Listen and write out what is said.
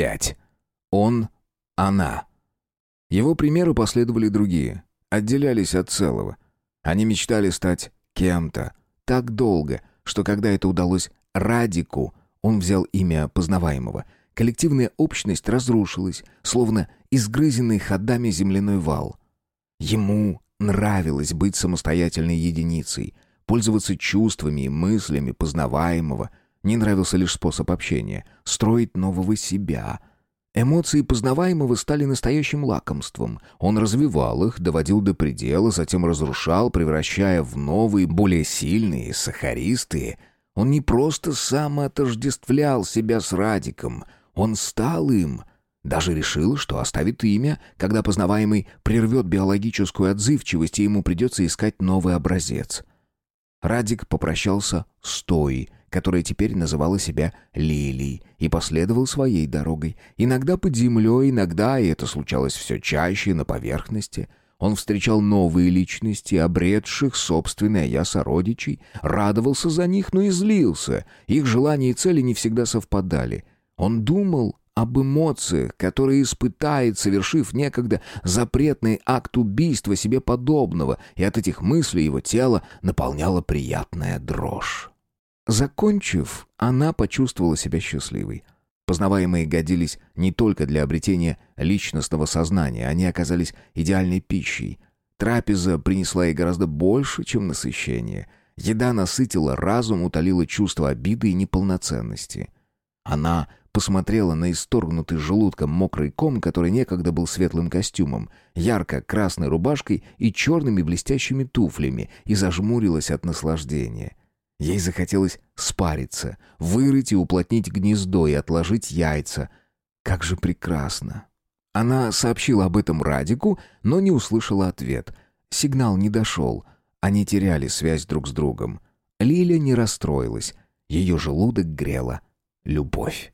5. Он, она. Его примеру последовали другие, отделялись от целого. Они мечтали стать кем-то так долго, что когда это удалось Радику, он взял имя познаваемого, коллективная общность разрушилась, словно изгрызенный ходами земляной вал. Ему нравилось быть самостоятельной единицей, пользоваться чувствами и мыслями познаваемого. Не нравился лишь способ общения — строить нового себя — Эмоции познаваемого стали настоящим лакомством. Он развивал их, доводил до предела, затем разрушал, превращая в новые, более сильные, сахаристые. Он не просто самоотождествлял себя с Радиком, он стал им. Даже решил, что оставит имя, когда познаваемый прервет биологическую отзывчивость, и ему придется искать новый образец. Радик попрощался с той, которая теперь называла себя Лилией, и последовал своей дорогой. Иногда под землей, иногда, и это случалось все чаще, на поверхности. Он встречал новые личности, обретших собственное «я» сородичей, радовался за них, но и злился. Их желания и цели не всегда совпадали. Он думал об эмоциях, которые испытает, совершив некогда запретный акт убийства себе подобного, и от этих мыслей его тело наполняла приятная дрожь. Закончив, она почувствовала себя счастливой. Познаваемые годились не только для обретения личностного сознания, они оказались идеальной пищей. Трапеза принесла ей гораздо больше, чем насыщение. Еда насытила разум, утолила чувство обиды и неполноценности. Она посмотрела на исторгнутый желудком мокрый ком, который некогда был светлым костюмом, ярко-красной рубашкой и черными блестящими туфлями, и зажмурилась от наслаждения. Ей захотелось спариться, вырыть и уплотнить гнездо и отложить яйца. Как же прекрасно! Она сообщила об этом Радику, но не услышала ответ. Сигнал не дошел. Они теряли связь друг с другом. Лиля не расстроилась. Ее желудок грела любовь.